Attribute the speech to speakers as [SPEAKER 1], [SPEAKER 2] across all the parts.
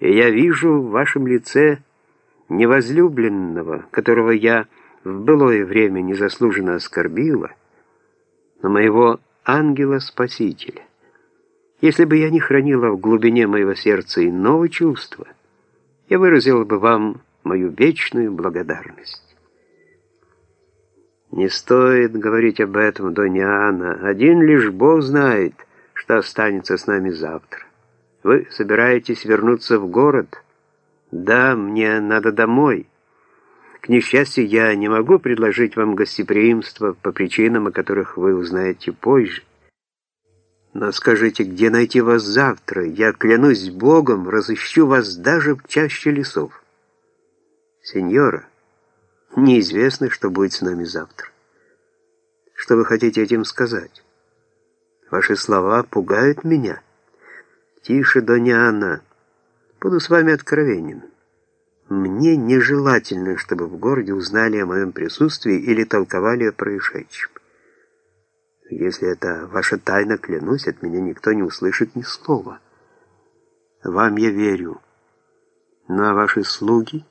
[SPEAKER 1] И я вижу в вашем лице невозлюбленного, которого я в былое время незаслуженно оскорбила, но моего ангела-спасителя. Если бы я не хранила в глубине моего сердца иного чувства, я выразила бы вам мою вечную благодарность. Не стоит говорить об этом, Донья Анна. Один лишь Бог знает, что останется с нами завтра. Вы собираетесь вернуться в город? Да, мне надо домой. К несчастью, я не могу предложить вам гостеприимство по причинам, о которых вы узнаете позже. Но скажите, где найти вас завтра? Я клянусь Богом, разыщу вас даже в чаще лесов. Сеньора, неизвестно, что будет с нами завтра. Что вы хотите этим сказать? Ваши слова пугают меня. Тише, Доня буду с вами откровенен. Мне нежелательно, чтобы в городе узнали о моем присутствии или толковали о происшедшем. Если это ваша тайна, клянусь, от меня никто не услышит ни слова. Вам я верю. Ну а ваши слуги,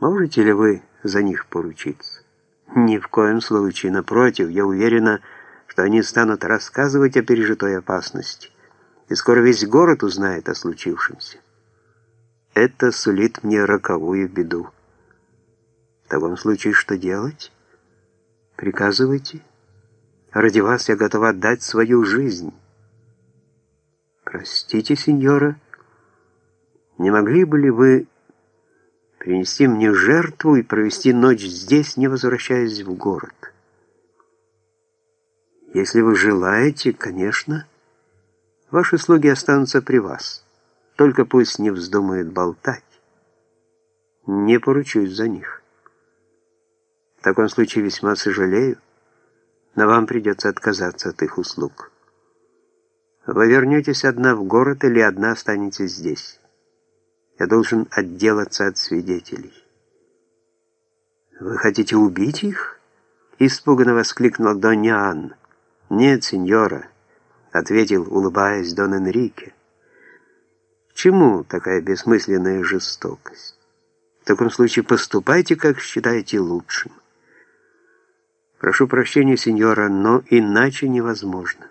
[SPEAKER 1] можете ли вы за них поручиться? Ни в коем случае, напротив, я уверена, что они станут рассказывать о пережитой опасности и скоро весь город узнает о случившемся. Это сулит мне роковую беду. В таком случае что делать? Приказывайте. Ради вас я готова отдать свою жизнь. Простите, сеньора, не могли бы ли вы принести мне жертву и провести ночь здесь, не возвращаясь в город? Если вы желаете, конечно, — Ваши слуги останутся при вас. Только пусть не вздумают болтать. Не поручусь за них. В таком случае весьма сожалею, но вам придется отказаться от их услуг. Вы вернетесь одна в город или одна останетесь здесь. Я должен отделаться от свидетелей. «Вы хотите убить их?» Испуганно воскликнул Донья Анна. «Нет, сеньора» ответил, улыбаясь Дон Энрике. Чему такая бессмысленная жестокость? В таком случае поступайте, как считаете лучшим. Прошу прощения, сеньора, но иначе невозможно.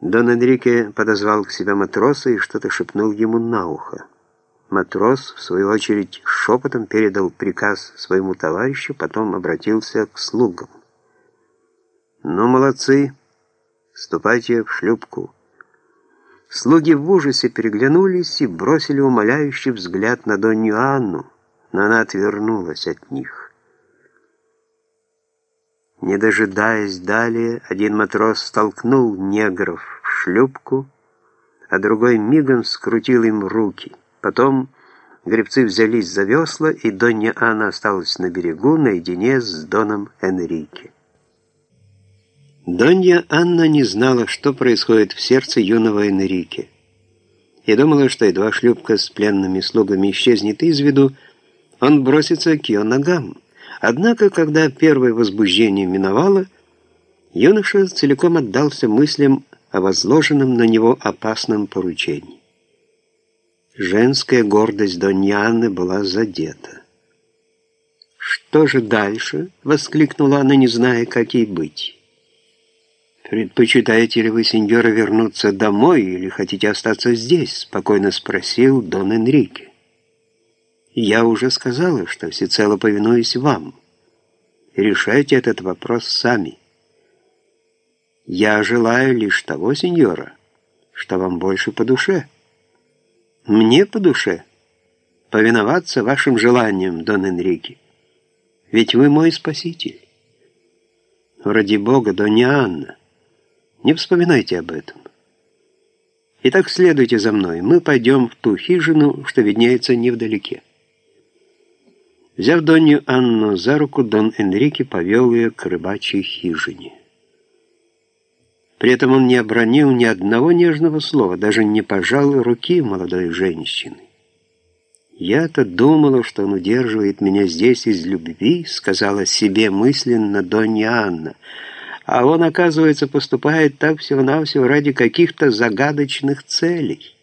[SPEAKER 1] Дон Энрике подозвал к себе матроса и что-то шепнул ему на ухо. Матрос, в свою очередь, шепотом передал приказ своему товарищу, потом обратился к слугам. «Ну, молодцы! Ступайте в шлюпку!» Слуги в ужасе переглянулись и бросили умоляющий взгляд на Донью Анну, но она отвернулась от них. Не дожидаясь далее, один матрос столкнул негров в шлюпку, а другой мигом скрутил им руки. Потом гребцы взялись за весла, и Донья Анна осталась на берегу наедине с Доном Энрике. Донья Анна не знала, что происходит в сердце юного Энрике. И думала, что едва шлюпка с пленными слугами исчезнет из виду, он бросится к ее ногам. Однако, когда первое возбуждение миновало, юноша целиком отдался мыслям о возложенном на него опасном поручении. Женская гордость Донья Анны была задета. «Что же дальше?» — воскликнула она, не зная, как ей быть. «Предпочитаете ли вы, сеньора, вернуться домой или хотите остаться здесь?» — спокойно спросил Дон Энрике. «Я уже сказала, что всецело повинуюсь вам. Решайте этот вопрос сами. Я желаю лишь того, сеньора, что вам больше по душе. Мне по душе повиноваться вашим желаниям, Дон Энрике. Ведь вы мой спаситель. Ради Бога, Донья Анна, не вспоминайте об этом. Итак, следуйте за мной. Мы пойдем в ту хижину, что виднеется невдалеке. Взяв Донью Анну за руку, Дон Энрике повел ее к рыбачьей хижине. При этом он не обронил ни одного нежного слова, даже не пожал руки молодой женщины. «Я-то думала, что он удерживает меня здесь из любви», — сказала себе мысленно Донья Анна — а он, оказывается, поступает так всего-навсего ради каких-то загадочных целей.